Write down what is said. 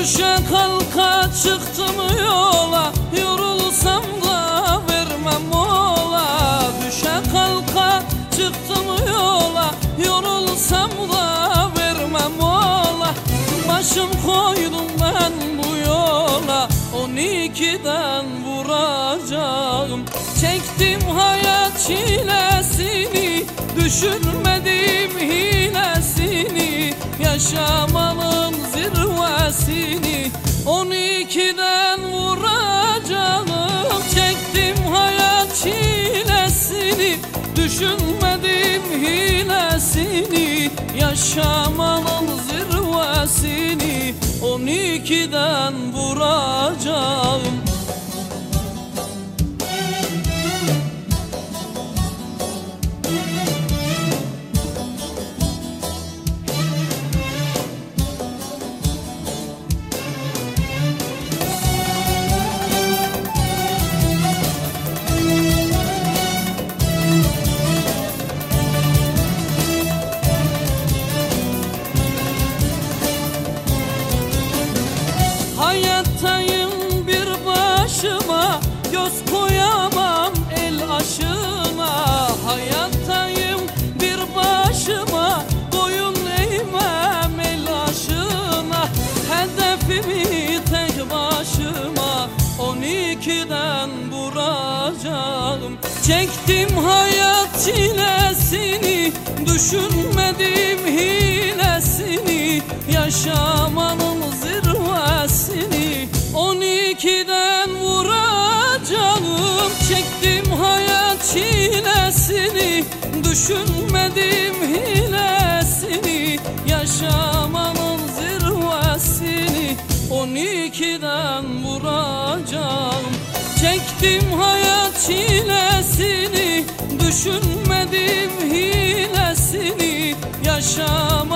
düşe kalka çıktım yola. Yorulsam da vermem mola Düşe kalka çıktım yola. Yorulsam da vermem mola Başım koydum ben bu yola. On ikiden vuracağım. Çektim hayat çilesini Düşürüm hilesini Yaşamanın zirvesini On ikiden vuracağım el aşına Hayattayım bir başıma Boyun eğmem el aşına. Hedefimi tek başıma On ikiden vuracağım. Çektim hayat çilesini Düşünmedim hilesini Yaşamanın Düşünmedim hilesini Yaşamanın zirvesini. On ikiden vuracağım. Çektim hayat çilesini Düşünmedim hilesini. Yaşamanın